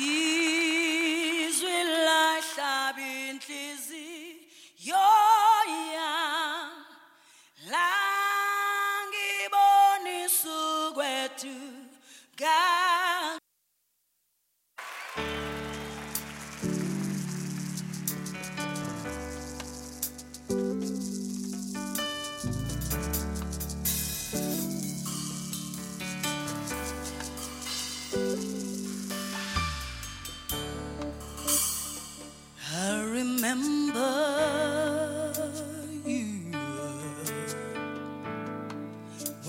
You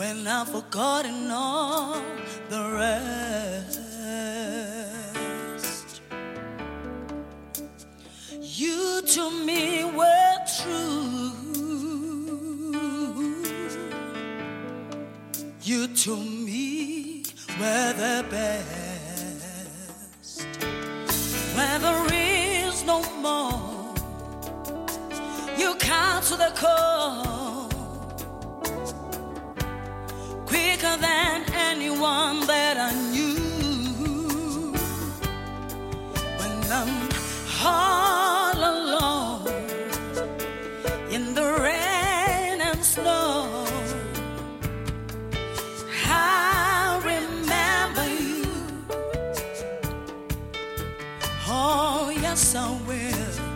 when I've forgotten all the rest. You to me were true. You to me were the best. Where there is no more, you come to the core. quicker than anyone that I knew. When I'm all alone in the rain and snow, I remember you. Oh, yes, I will.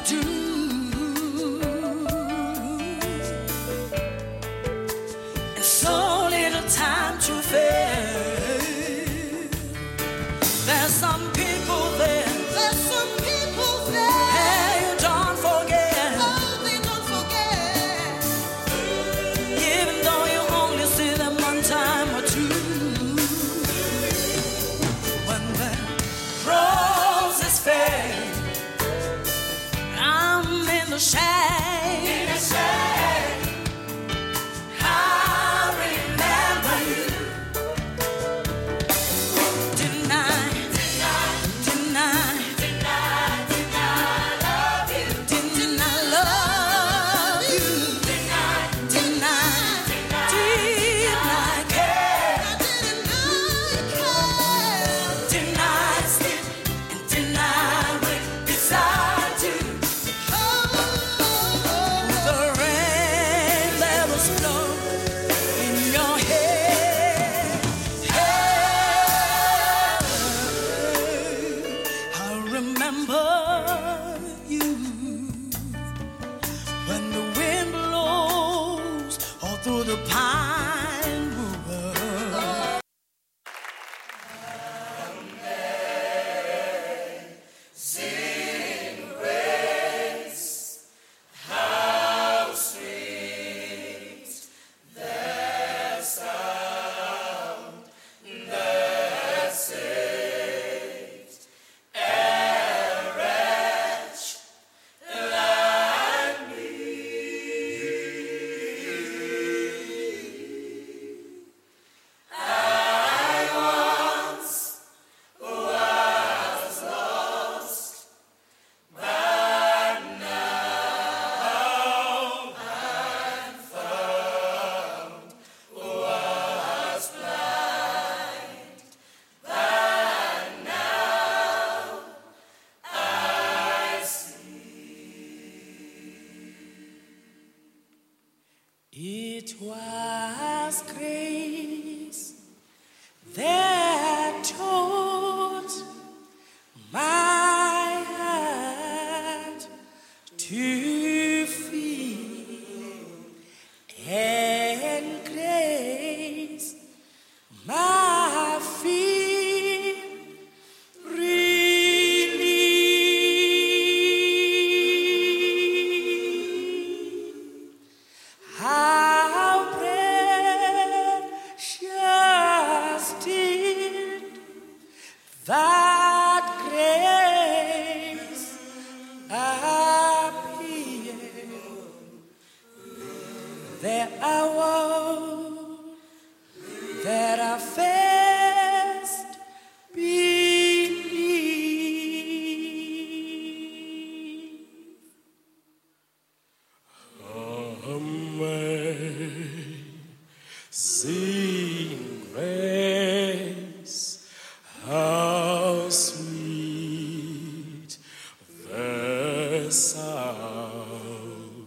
the truth. Last grace. There Amazing grace, how sweet the sound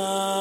now